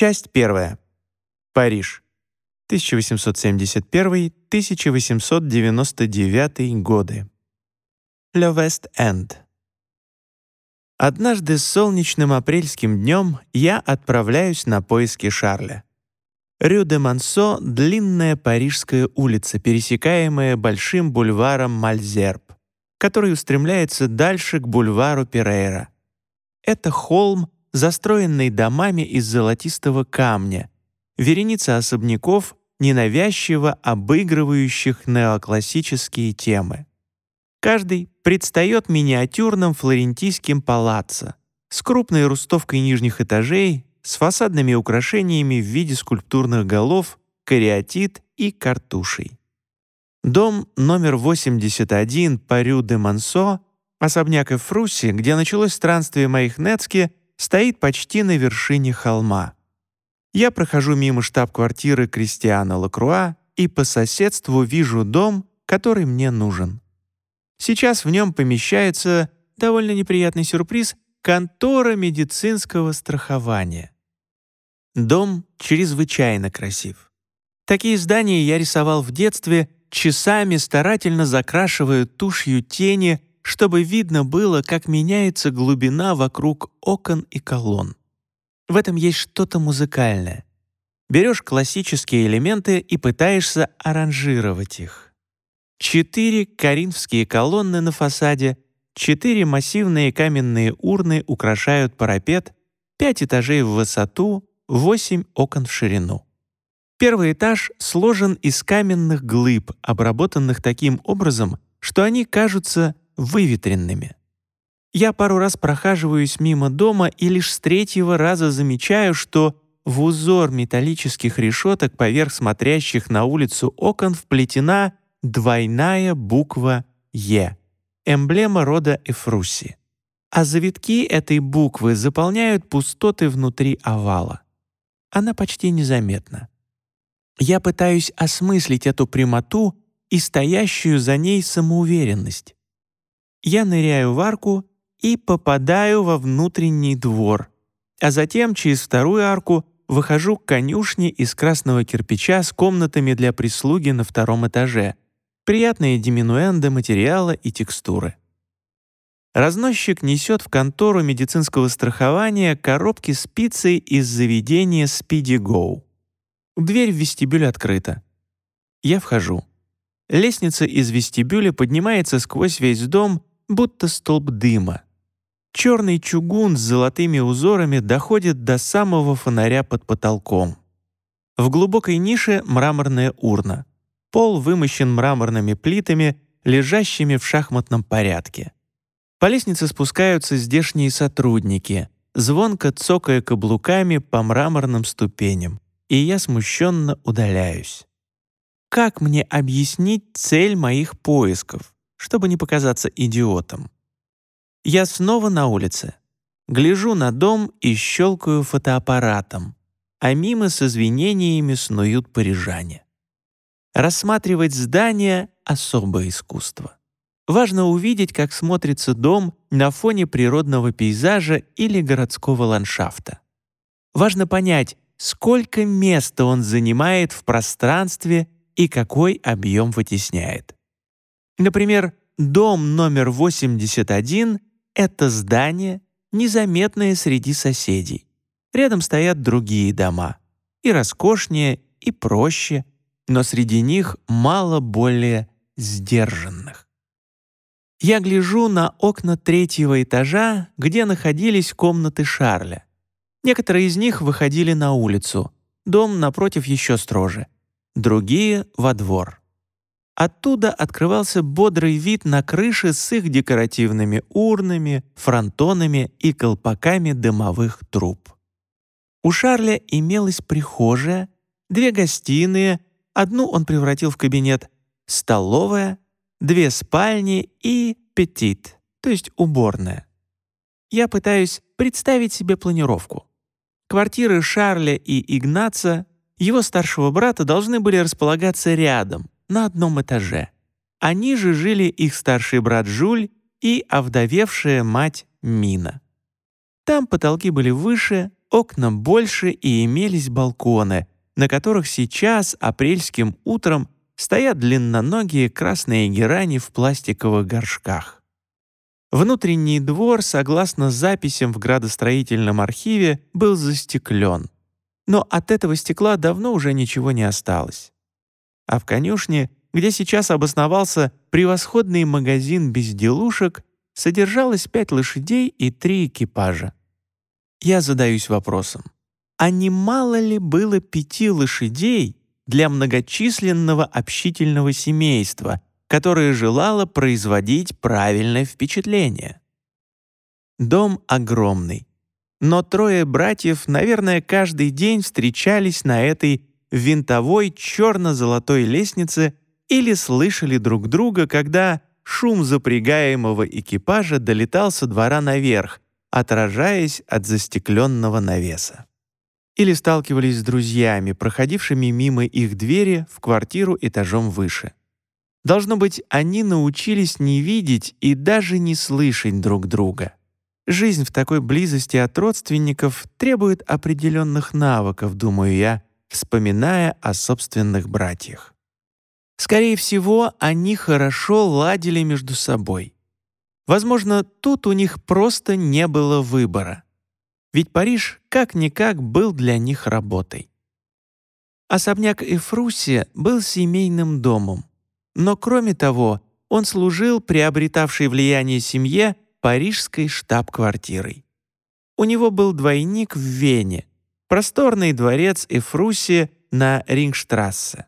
Часть первая. Париж. 1871-1899 годы. Le West End. Однажды солнечным апрельским днем я отправляюсь на поиски Шарля. Рю де Мансо — длинная парижская улица, пересекаемая большим бульваром Мальзерб, который устремляется дальше к бульвару Перейра. Это холм, застроенный домами из золотистого камня, вереница особняков, ненавязчиво обыгрывающих неоклассические темы. Каждый предстает миниатюрным флорентийским палаццо с крупной рустовкой нижних этажей, с фасадными украшениями в виде скульптурных голов, кариатид и картушей. Дом номер 81 по Рю де Мансо, особняк Эфруси, где началось странствие моих Нецки, стоит почти на вершине холма. Я прохожу мимо штаб-квартиры Кристиана Лакруа и по соседству вижу дом, который мне нужен. Сейчас в нем помещается довольно неприятный сюрприз контора медицинского страхования. Дом чрезвычайно красив. Такие здания я рисовал в детстве, часами старательно закрашивая тушью тени, чтобы видно было, как меняется глубина вокруг окон и колонн. В этом есть что-то музыкальное. Берешь классические элементы и пытаешься аранжировать их. Четыре коринфские колонны на фасаде — Четыре массивные каменные урны украшают парапет, пять этажей в высоту, восемь окон в ширину. Первый этаж сложен из каменных глыб, обработанных таким образом, что они кажутся выветренными. Я пару раз прохаживаюсь мимо дома и лишь с третьего раза замечаю, что в узор металлических решеток поверх смотрящих на улицу окон вплетена двойная буква «Е» эмблема рода Эфруси. А завитки этой буквы заполняют пустоты внутри овала. Она почти незаметна. Я пытаюсь осмыслить эту прямоту и стоящую за ней самоуверенность. Я ныряю в арку и попадаю во внутренний двор, а затем через вторую арку выхожу к конюшне из красного кирпича с комнатами для прислуги на втором этаже — приятные диминуэнды материала и текстуры. Разносчик несет в контору медицинского страхования коробки с пиццей из заведения Speedy Go. Дверь в вестибюль открыта. Я вхожу. Лестница из вестибюля поднимается сквозь весь дом, будто столб дыма. Черный чугун с золотыми узорами доходит до самого фонаря под потолком. В глубокой нише мраморная урна. Пол вымощен мраморными плитами, лежащими в шахматном порядке. По лестнице спускаются здешние сотрудники, звонко цокая каблуками по мраморным ступеням, и я смущенно удаляюсь. Как мне объяснить цель моих поисков, чтобы не показаться идиотом? Я снова на улице. Гляжу на дом и щелкаю фотоаппаратом, а мимо с извинениями снуют парижане. Рассматривать здание — особое искусство. Важно увидеть, как смотрится дом на фоне природного пейзажа или городского ландшафта. Важно понять, сколько места он занимает в пространстве и какой объем вытесняет. Например, дом номер 81 — это здание, незаметное среди соседей. Рядом стоят другие дома, и роскошнее, и проще, но среди них мало более сдержанных. Я гляжу на окна третьего этажа, где находились комнаты Шарля. Некоторые из них выходили на улицу, дом напротив еще строже, другие — во двор. Оттуда открывался бодрый вид на крыши с их декоративными урнами, фронтонами и колпаками дымовых труб. У Шарля имелась прихожая, две гостиные Одну он превратил в кабинет, столовая, две спальни и петит, то есть уборная. Я пытаюсь представить себе планировку. Квартиры Шарля и Игнаца, его старшего брата, должны были располагаться рядом, на одном этаже. Они же жили их старший брат Жуль и овдовевшая мать Мина. Там потолки были выше, окна больше и имелись балконы, на которых сейчас апрельским утром стоят длинноногие красные герани в пластиковых горшках. Внутренний двор, согласно записям в градостроительном архиве, был застеклен. Но от этого стекла давно уже ничего не осталось. А в конюшне, где сейчас обосновался превосходный магазин безделушек, содержалось пять лошадей и три экипажа. Я задаюсь вопросом, а не мало ли было пяти лошадей для многочисленного общительного семейства, которое желало производить правильное впечатление. Дом огромный, но трое братьев, наверное, каждый день встречались на этой винтовой черно-золотой лестнице или слышали друг друга, когда шум запрягаемого экипажа долетал со двора наверх, отражаясь от застекленного навеса или сталкивались с друзьями, проходившими мимо их двери в квартиру этажом выше. Должно быть, они научились не видеть и даже не слышать друг друга. Жизнь в такой близости от родственников требует определенных навыков, думаю я, вспоминая о собственных братьях. Скорее всего, они хорошо ладили между собой. Возможно, тут у них просто не было выбора — ведь Париж как-никак был для них работой. Особняк Эфруси был семейным домом, но кроме того он служил приобретавшей влияние семье парижской штаб-квартирой. У него был двойник в Вене, просторный дворец Эфруси на Рингштрассе.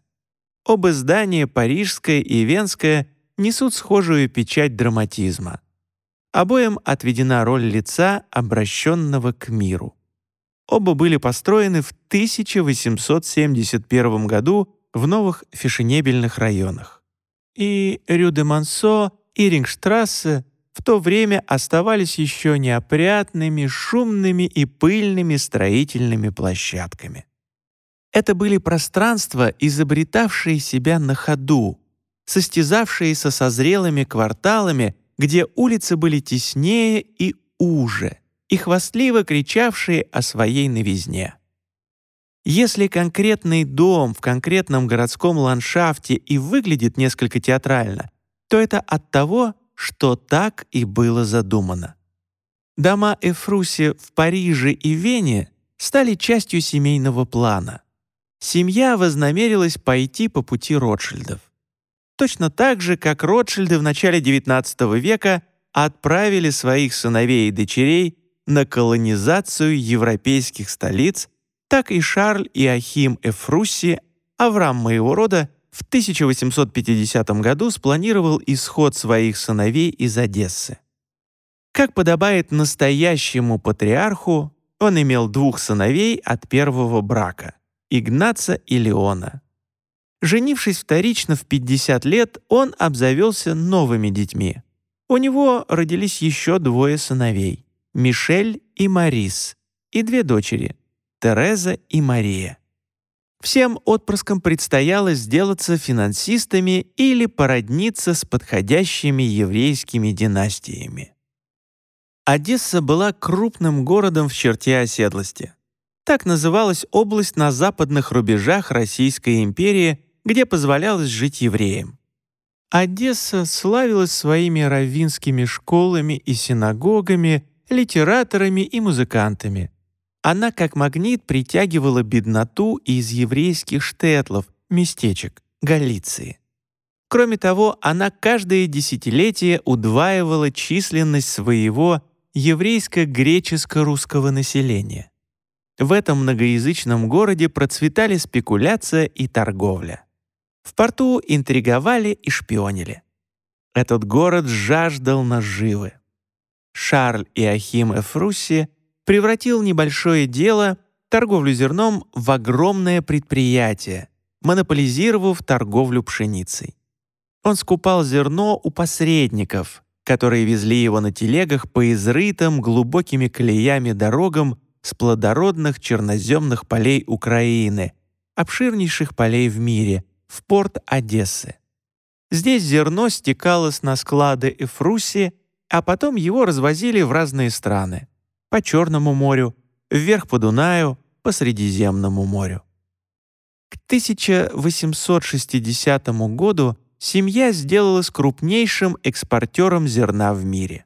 Оба здания, парижское и венское, несут схожую печать драматизма. Обоим отведена роль лица, обращенного к миру. Оба были построены в 1871 году в новых фешенебельных районах. И Рю-де-Мансо, и Рингштрассе в то время оставались еще неопрятными, шумными и пыльными строительными площадками. Это были пространства, изобретавшие себя на ходу, состязавшиеся со зрелыми кварталами где улицы были теснее и уже, и хвастливо кричавшие о своей новизне. Если конкретный дом в конкретном городском ландшафте и выглядит несколько театрально, то это от того, что так и было задумано. Дома Эфруси в Париже и Вене стали частью семейного плана. Семья вознамерилась пойти по пути Ротшильдов точно так же, как Ротшильды в начале XIX века отправили своих сыновей и дочерей на колонизацию европейских столиц, так и Шарль и Ахим Эфрусси, Авраам моего рода, в 1850 году спланировал исход своих сыновей из Одессы. Как подобает настоящему патриарху, он имел двух сыновей от первого брака — Игнаца и Леона. Женившись вторично в 50 лет, он обзавелся новыми детьми. У него родились еще двое сыновей — Мишель и Марис, и две дочери — Тереза и Мария. Всем отпрыскам предстояло сделаться финансистами или породниться с подходящими еврейскими династиями. Одесса была крупным городом в черте оседлости. Так называлась область на западных рубежах Российской империи где позволялось жить евреям. Одесса славилась своими раввинскими школами и синагогами, литераторами и музыкантами. Она как магнит притягивала бедноту из еврейских штетлов, местечек, Галиции. Кроме того, она каждое десятилетие удваивала численность своего еврейско-греческо-русского населения. В этом многоязычном городе процветали спекуляция и торговля. В порту интриговали и шпионили. Этот город жаждал наживы. Шарль и Ахим Эфрусси превратил небольшое дело, торговлю зерном, в огромное предприятие, монополизировав торговлю пшеницей. Он скупал зерно у посредников, которые везли его на телегах по изрытым глубокими колеями дорогам с плодородных черноземных полей Украины, обширнейших полей в мире, в порт Одессы. Здесь зерно стекалось на склады Эфруси, а потом его развозили в разные страны. По Черному морю, вверх по Дунаю, по Средиземному морю. К 1860 году семья сделалась крупнейшим экспортером зерна в мире.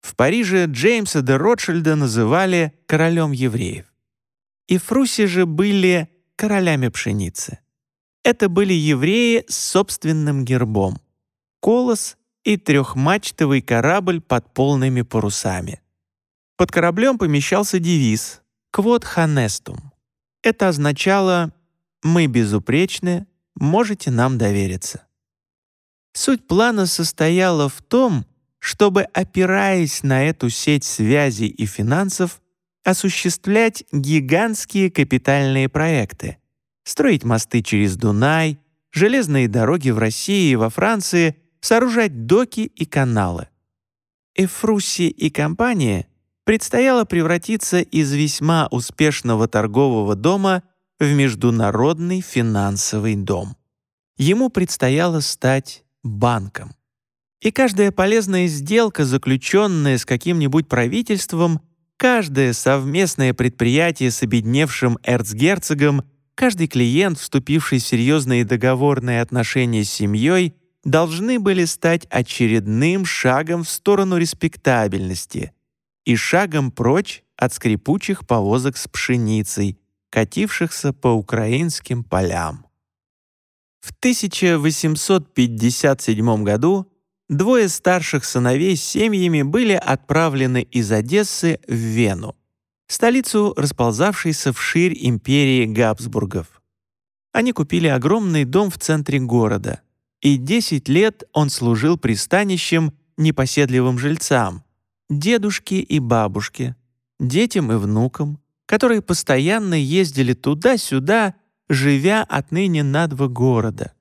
В Париже Джеймса де Ротшильда называли «королем евреев». И Фруси же были королями пшеницы. Это были евреи с собственным гербом — колос и трехмачтовый корабль под полными парусами. Под кораблем помещался девиз «Quod honestum». Это означало «Мы безупречны, можете нам довериться». Суть плана состояла в том, чтобы, опираясь на эту сеть связей и финансов, осуществлять гигантские капитальные проекты, строить мосты через Дунай, железные дороги в России и во Франции, сооружать доки и каналы. Эфруси и компания предстояло превратиться из весьма успешного торгового дома в международный финансовый дом. Ему предстояло стать банком. И каждая полезная сделка, заключенная с каким-нибудь правительством, каждое совместное предприятие с обедневшим эрцгерцогом, каждый клиент, вступивший в серьезные договорные отношения с семьей, должны были стать очередным шагом в сторону респектабельности и шагом прочь от скрипучих повозок с пшеницей, катившихся по украинским полям. В 1857 году двое старших сыновей с семьями были отправлены из Одессы в Вену, столицу расползавшейся вширь империи Габсбургов. Они купили огромный дом в центре города, и 10 лет он служил пристанищем непоседливым жильцам, дедушке и бабушке, детям и внукам, которые постоянно ездили туда-сюда, живя отныне на два города.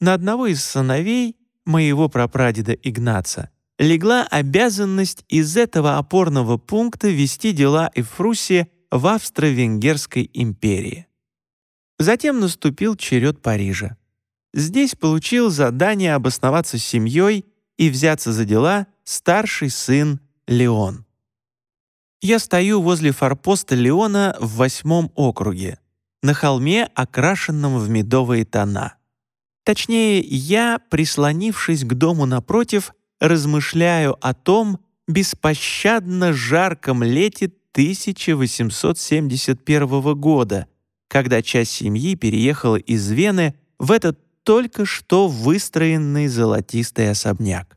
На одного из сыновей моего прапрадеда Игнаца, легла обязанность из этого опорного пункта вести дела Эфруси в Австро-Венгерской империи. Затем наступил черед Парижа. Здесь получил задание обосноваться с семьей и взяться за дела старший сын Леон. Я стою возле форпоста Леона в восьмом округе, на холме, окрашенном в медовые тона. Точнее, я, прислонившись к дому напротив, размышляю о том беспощадно жарком лете 1871 года, когда часть семьи переехала из Вены в этот только что выстроенный золотистый особняк.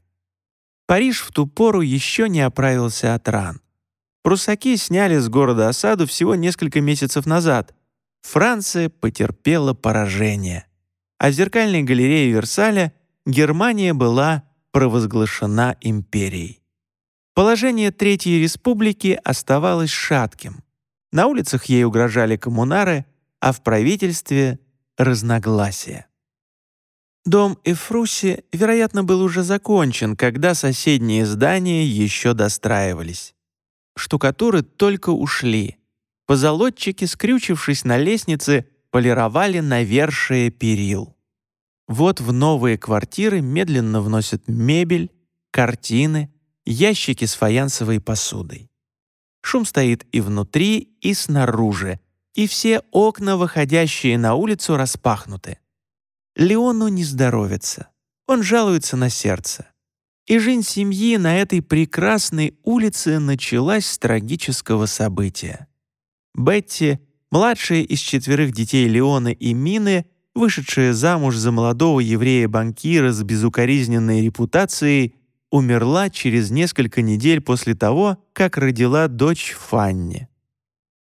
Париж в ту пору еще не оправился от ран. Прусаки сняли с города осаду всего несколько месяцев назад. Франция потерпела поражение а в зеркальной галерее Версаля Германия была провозглашена империей. Положение Третьей Республики оставалось шатким. На улицах ей угрожали коммунары, а в правительстве — разногласия. Дом Эфруси, вероятно, был уже закончен, когда соседние здания еще достраивались. Штукатуры только ушли. Позолотчики, скрючившись на лестнице, полировали навершие перил. Вот в новые квартиры медленно вносят мебель, картины, ящики с фаянсовой посудой. Шум стоит и внутри, и снаружи, и все окна, выходящие на улицу, распахнуты. Леону не здоровится, он жалуется на сердце. И жизнь семьи на этой прекрасной улице началась с трагического события. Бетти — Младшая из четверых детей Леона и Мины, вышедшая замуж за молодого еврея-банкира с безукоризненной репутацией, умерла через несколько недель после того, как родила дочь Фанни.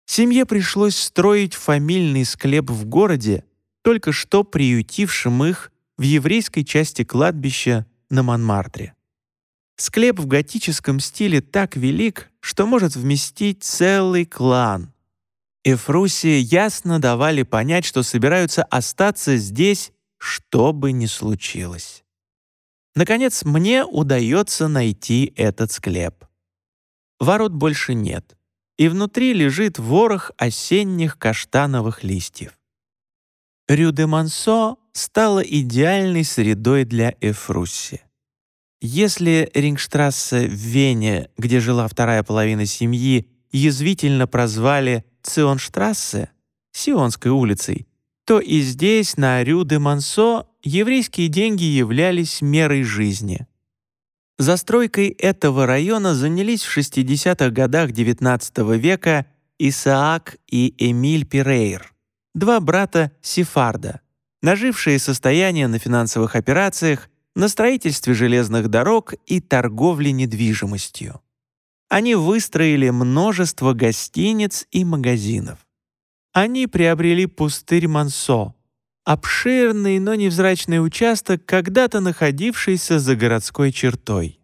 Семье пришлось строить фамильный склеп в городе, только что приютившим их в еврейской части кладбища на Монмартре. Склеп в готическом стиле так велик, что может вместить целый клан — Эфруси ясно давали понять, что собираются остаться здесь, что бы ни случилось. Наконец, мне удается найти этот склеп. Ворот больше нет, и внутри лежит ворох осенних каштановых листьев. Рю-де-Мансо стала идеальной средой для Эфруси. Если Рингштрассе в Вене, где жила вторая половина семьи, язвительно прозвали Ционштрассе, Сионской улицей, то и здесь, на Рю-де-Мансо, еврейские деньги являлись мерой жизни. Застройкой этого района занялись в 60-х годах XIX века Исаак и Эмиль Пирейр, два брата Сефарда, нажившие состояние на финансовых операциях, на строительстве железных дорог и торговле недвижимостью. Они выстроили множество гостиниц и магазинов. Они приобрели пустырь Мансо, обширный, но невзрачный участок, когда-то находившийся за городской чертой,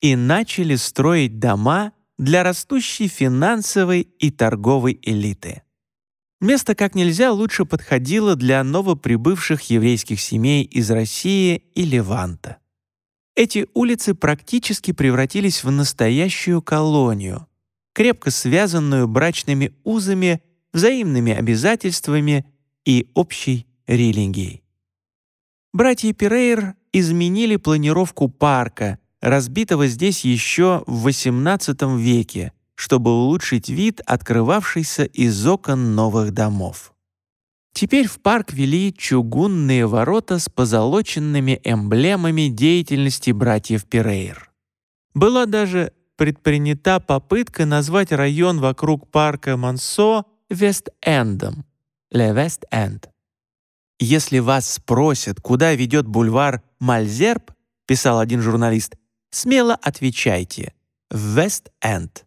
и начали строить дома для растущей финансовой и торговой элиты. Место как нельзя лучше подходило для новоприбывших еврейских семей из России и Леванта. Эти улицы практически превратились в настоящую колонию, крепко связанную брачными узами, взаимными обязательствами и общей религией. Братья Перейр изменили планировку парка, разбитого здесь еще в XVIII веке, чтобы улучшить вид, открывавшийся из окон новых домов. Теперь в парк вели чугунные ворота с позолоченными эмблемами деятельности братьев Пирейр. Была даже предпринята попытка назвать район вокруг парка Мансо Вест-Эндом, Ле Вест-Энд. «Если вас спросят, куда ведет бульвар Мальзерб», писал один журналист, смело отвечайте «Вест-Энд».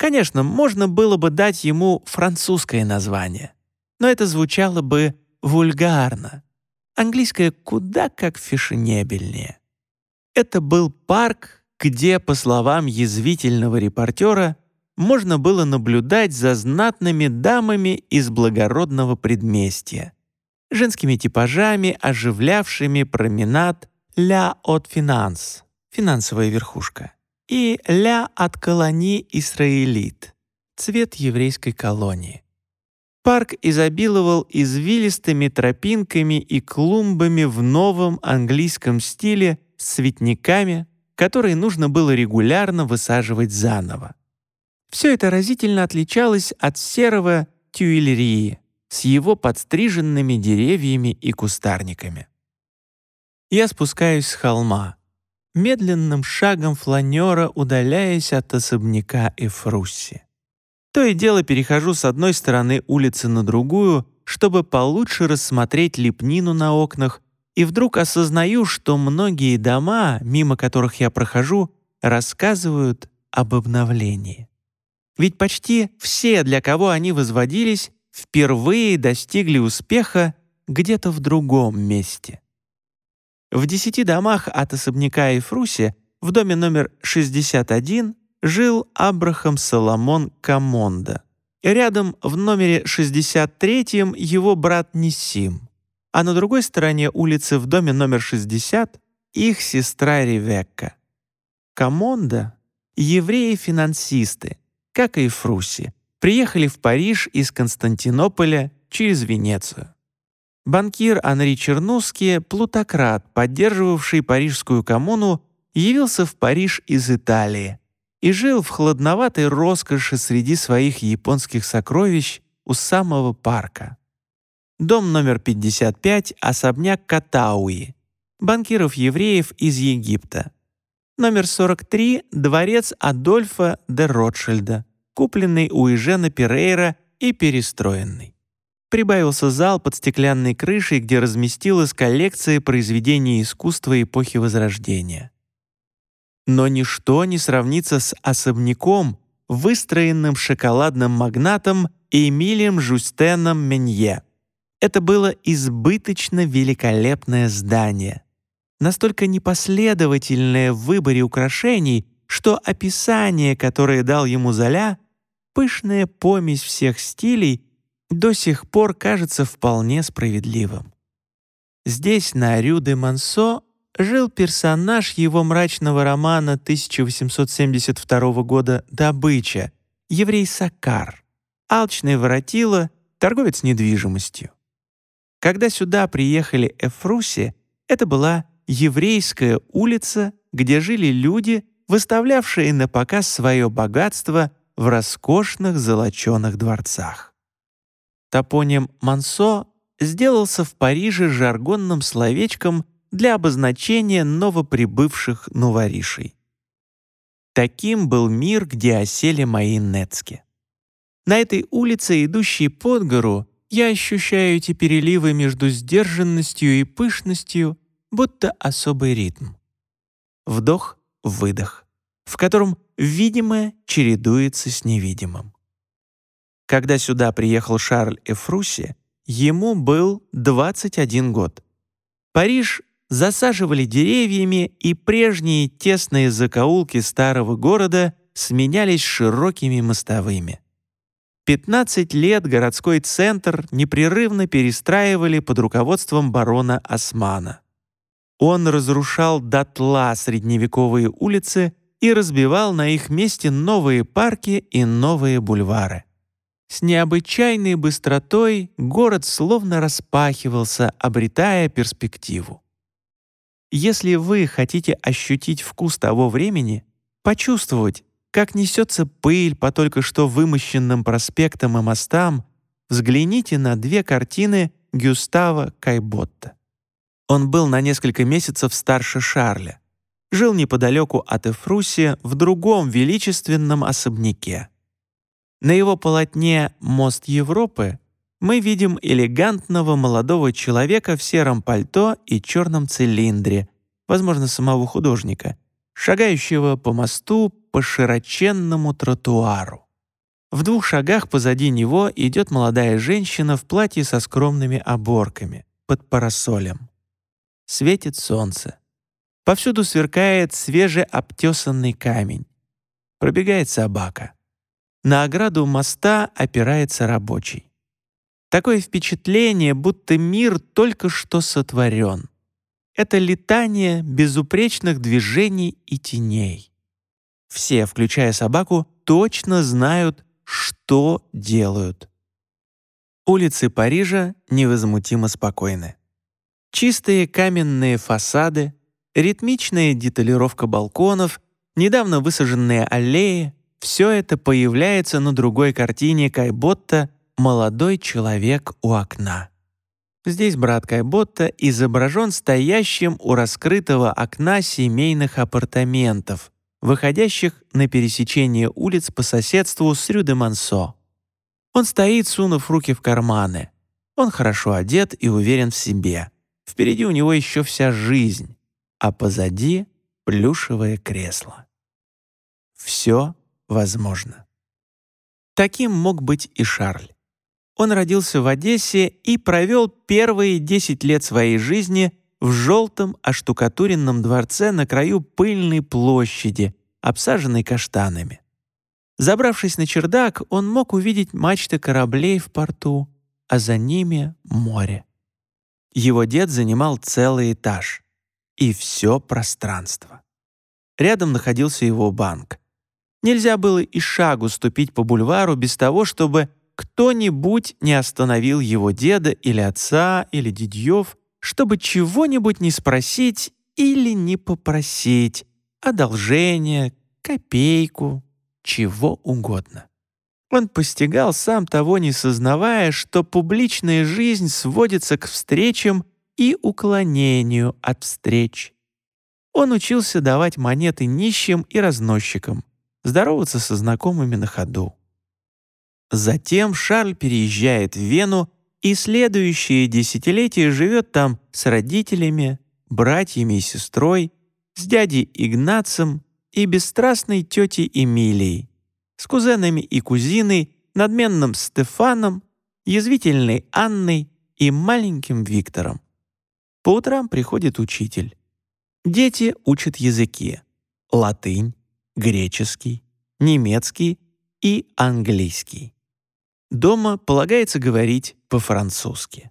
Конечно, можно было бы дать ему французское название — но это звучало бы вульгарно. Английское куда как фешенебельнее. Это был парк, где, по словам язвительного репортера, можно было наблюдать за знатными дамами из благородного предместья, женскими типажами, оживлявшими променад «Ля от финанс» — финансовая верхушка, и «Ля от колонии Исраилит» — цвет еврейской колонии. Парк изобиловал извилистыми тропинками и клумбами в новом английском стиле с цветниками, которые нужно было регулярно высаживать заново. Все это разительно отличалось от серого тюильрии с его подстриженными деревьями и кустарниками. Я спускаюсь с холма, медленным шагом фланера удаляясь от особняка Эфрусси. То и дело перехожу с одной стороны улицы на другую, чтобы получше рассмотреть лепнину на окнах, и вдруг осознаю, что многие дома, мимо которых я прохожу, рассказывают об обновлении. Ведь почти все, для кого они возводились, впервые достигли успеха где-то в другом месте. В десяти домах от особняка Эфруси в доме номер 61 жил Абрахам Соломон Камонда. Рядом в номере 63 его брат Нисим, а на другой стороне улицы в доме номер 60 их сестра Ревекка. Камонда — евреи-финансисты, как и Фруси, приехали в Париж из Константинополя через Венецию. Банкир Анри Чернусский, плутократ, поддерживавший парижскую коммуну, явился в Париж из Италии, и жил в хладноватой роскоши среди своих японских сокровищ у самого парка. Дом номер 55 — особняк Катауи, банкиров-евреев из Египта. Номер 43 — дворец Адольфа де Ротшильда, купленный у Ижена Перейра и перестроенный. Прибавился зал под стеклянной крышей, где разместилась коллекция произведений искусства эпохи Возрождения. Но ничто не сравнится с особняком, выстроенным шоколадным магнатом Эмилием Жустеном Менье. Это было избыточно великолепное здание, настолько непоследовательное в выборе украшений, что описание, которое дал ему Золя, пышная помесь всех стилей, до сих пор кажется вполне справедливым. Здесь, на Рю-де-Мансо, жил персонаж его мрачного романа 1872 года «Добыча», еврей Сакар, алчный воротило, торговец недвижимостью. Когда сюда приехали Эфруси, это была еврейская улица, где жили люди, выставлявшие на показ свое богатство в роскошных золоченых дворцах. Топоним «Мансо» сделался в Париже жаргонным словечком для обозначения новоприбывших новоришей. Таким был мир, где осели мои Нецки. На этой улице, идущей под гору, я ощущаю эти переливы между сдержанностью и пышностью, будто особый ритм. Вдох-выдох, в котором видимое чередуется с невидимым. Когда сюда приехал Шарль Эфруси, ему был 21 год. Париж засаживали деревьями, и прежние тесные закоулки старого города сменялись широкими мостовыми. 15 лет городской центр непрерывно перестраивали под руководством барона Османа. Он разрушал дотла средневековые улицы и разбивал на их месте новые парки и новые бульвары. С необычайной быстротой город словно распахивался, обретая перспективу. Если вы хотите ощутить вкус того времени, почувствовать, как несется пыль по только что вымощенным проспектам и мостам, взгляните на две картины Гюстава Кайботта. Он был на несколько месяцев старше Шарля, жил неподалеку от Эфруси в другом величественном особняке. На его полотне «Мост Европы» мы видим элегантного молодого человека в сером пальто и черном цилиндре, возможно, самого художника, шагающего по мосту по широченному тротуару. В двух шагах позади него идет молодая женщина в платье со скромными оборками, под парасолем. Светит солнце. Повсюду сверкает свежеобтесанный камень. Пробегает собака. На ограду моста опирается рабочий. Такое впечатление, будто мир только что сотворен. Это летание безупречных движений и теней. Все, включая собаку, точно знают, что делают. Улицы Парижа невозмутимо спокойны. Чистые каменные фасады, ритмичная деталировка балконов, недавно высаженные аллеи — все это появляется на другой картине Кайботта «Молодой человек у окна». Здесь брат Кайботта изображен стоящим у раскрытого окна семейных апартаментов, выходящих на пересечение улиц по соседству с Рю-де-Мансо. Он стоит, сунув руки в карманы. Он хорошо одет и уверен в себе. Впереди у него еще вся жизнь, а позади — плюшевое кресло. Все возможно. Таким мог быть и Шарль. Он родился в Одессе и провел первые 10 лет своей жизни в желтом оштукатуренном дворце на краю пыльной площади, обсаженной каштанами. Забравшись на чердак, он мог увидеть мачты кораблей в порту, а за ними — море. Его дед занимал целый этаж и все пространство. Рядом находился его банк. Нельзя было и шагу ступить по бульвару без того, чтобы кто-нибудь не остановил его деда или отца или дедьев, чтобы чего-нибудь не спросить или не попросить, одолжение, копейку, чего угодно. Он постигал, сам того не сознавая, что публичная жизнь сводится к встречам и уклонению от встреч. Он учился давать монеты нищим и разносчикам, здороваться со знакомыми на ходу. Затем Шарль переезжает в Вену и следующие десятилетия живет там с родителями, братьями и сестрой, с дядей Игнацем и бесстрастной тетей Эмилией, с кузенами и кузиной, надменным Стефаном, язвительной Анной и маленьким Виктором. По утрам приходит учитель. Дети учат языки — латынь, греческий, немецкий и английский. Дома полагается говорить по-французски.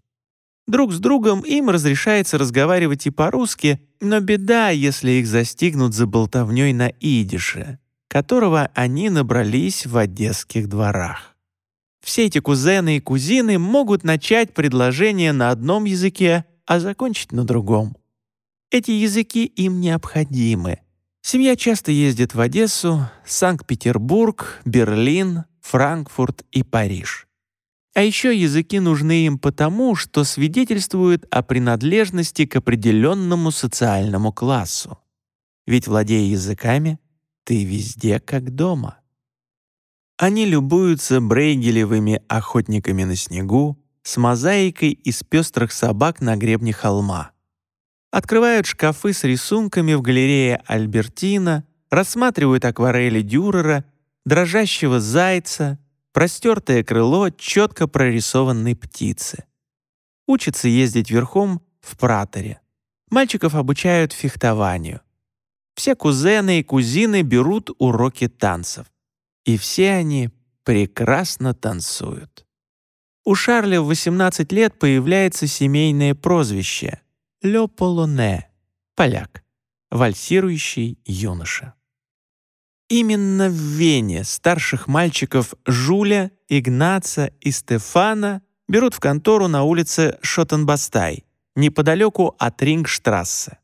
Друг с другом им разрешается разговаривать и по-русски, но беда, если их застигнут за болтовнёй на идише, которого они набрались в одесских дворах. Все эти кузены и кузины могут начать предложение на одном языке, а закончить на другом. Эти языки им необходимы. Семья часто ездит в Одессу, Санкт-Петербург, Берлин, Франкфурт и Париж. А еще языки нужны им потому, что свидетельствуют о принадлежности к определенному социальному классу. Ведь, владея языками, ты везде как дома. Они любуются брейгелевыми охотниками на снегу с мозаикой из пестрых собак на гребне холма. Открывают шкафы с рисунками в галерее Альбертина, рассматривают акварели Дюрера, дрожащего зайца, простертое крыло четко прорисованной птицы. Учатся ездить верхом в праторе. Мальчиков обучают фехтованию. Все кузены и кузины берут уроки танцев. И все они прекрасно танцуют. У Шарля в 18 лет появляется семейное прозвище «Ле Полоне» — поляк, вальсирующий юноша. Именно в Вене старших мальчиков Жуля, Игнаца и Стефана берут в контору на улице Шотенбастай, неподалеку от Рингштрассе.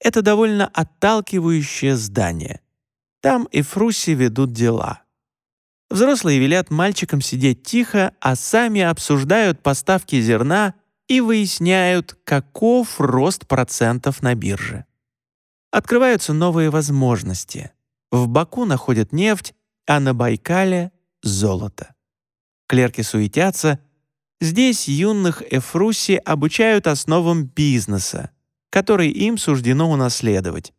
Это довольно отталкивающее здание. Там и Фруси ведут дела. Взрослые велят мальчикам сидеть тихо, а сами обсуждают поставки зерна и выясняют, каков рост процентов на бирже. Открываются новые возможности — в Баку находят нефть, а на Байкале — золото. Клерки суетятся. Здесь юных Эфруси обучают основам бизнеса, который им суждено унаследовать.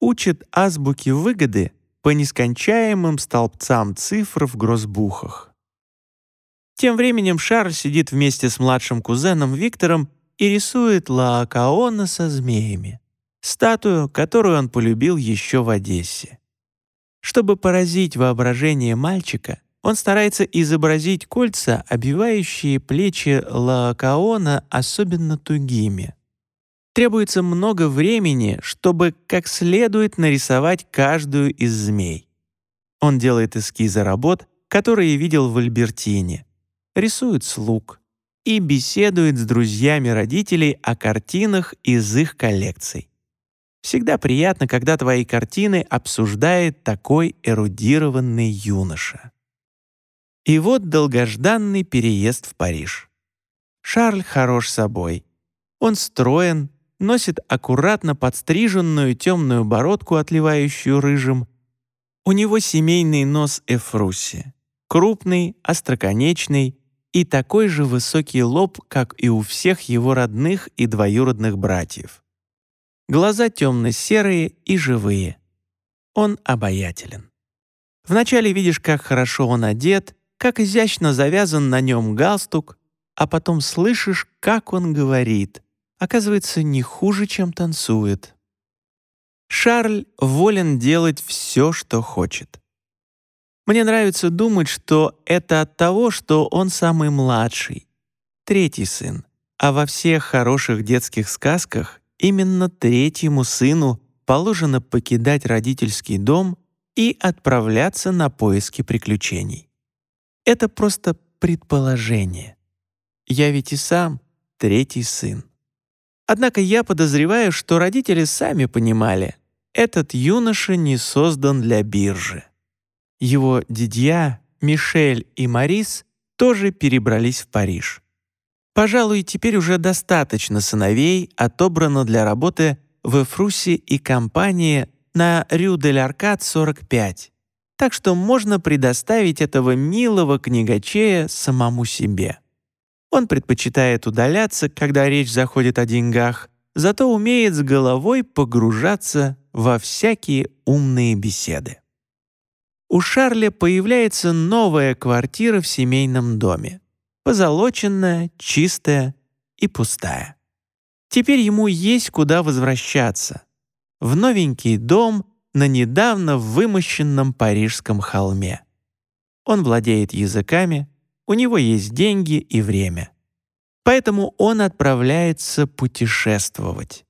Учат азбуки выгоды по нескончаемым столбцам цифр в грозбухах. Тем временем Шарль сидит вместе с младшим кузеном Виктором и рисует Лаокаона со змеями, статую, которую он полюбил еще в Одессе. Чтобы поразить воображение мальчика, он старается изобразить кольца, обвивающие плечи Лаокаона особенно тугими. Требуется много времени, чтобы как следует нарисовать каждую из змей. Он делает эскизы работ, которые видел в Альбертине, рисует слуг и беседует с друзьями родителей о картинах из их коллекций. Всегда приятно, когда твои картины обсуждает такой эрудированный юноша. И вот долгожданный переезд в Париж. Шарль хорош собой. Он строен, носит аккуратно подстриженную темную бородку, отливающую рыжим. У него семейный нос Эфруси. Крупный, остроконечный и такой же высокий лоб, как и у всех его родных и двоюродных братьев. Глаза темно-серые и живые. Он обаятелен. Вначале видишь, как хорошо он одет, как изящно завязан на нем галстук, а потом слышишь, как он говорит. Оказывается, не хуже, чем танцует. Шарль волен делать все, что хочет. Мне нравится думать, что это от того, что он самый младший, третий сын, а во всех хороших детских сказках именно третьему сыну положено покидать родительский дом и отправляться на поиски приключений. Это просто предположение. Я ведь и сам третий сын. Однако я подозреваю, что родители сами понимали, этот юноша не создан для биржи. Его дядья, Мишель и Марис тоже перебрались в Париж. Пожалуй, теперь уже достаточно сыновей отобрано для работы в Эфрусе и компании на Рю-дель-Аркад 45, так что можно предоставить этого милого книгачея самому себе. Он предпочитает удаляться, когда речь заходит о деньгах, зато умеет с головой погружаться во всякие умные беседы. У Шарля появляется новая квартира в семейном доме позолоченная, чистая и пустая. Теперь ему есть куда возвращаться. В новенький дом на недавно вымощенном парижском холме. Он владеет языками, у него есть деньги и время. Поэтому он отправляется путешествовать.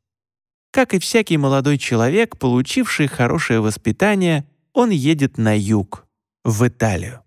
Как и всякий молодой человек, получивший хорошее воспитание, он едет на юг, в Италию.